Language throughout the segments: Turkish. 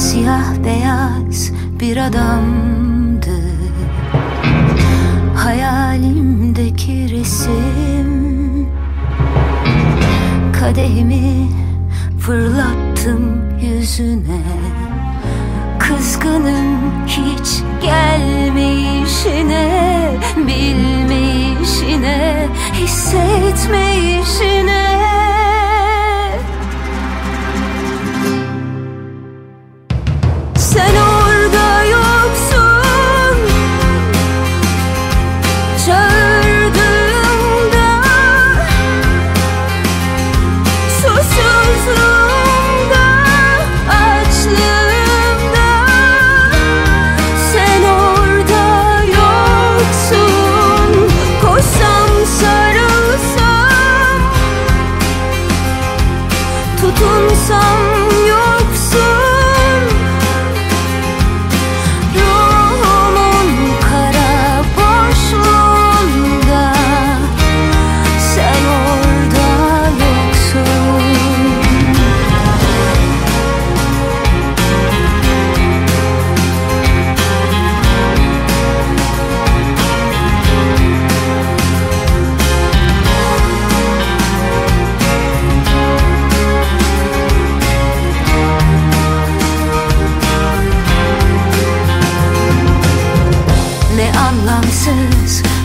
Siyah beyaz bir adamdı. Hayalimdeki resim Kadehimi fırlattım yüzüne. Kızgınım hiç gelmeyişine Bilmeyişine Hissetmeyişine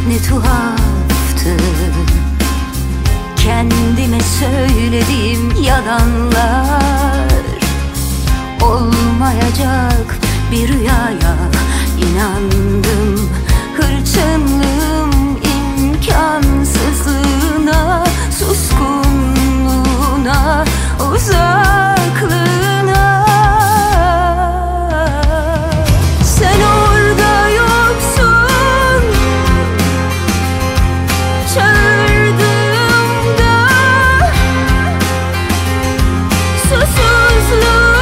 ne tuhaftı. Kendime söylediğim yalanlar の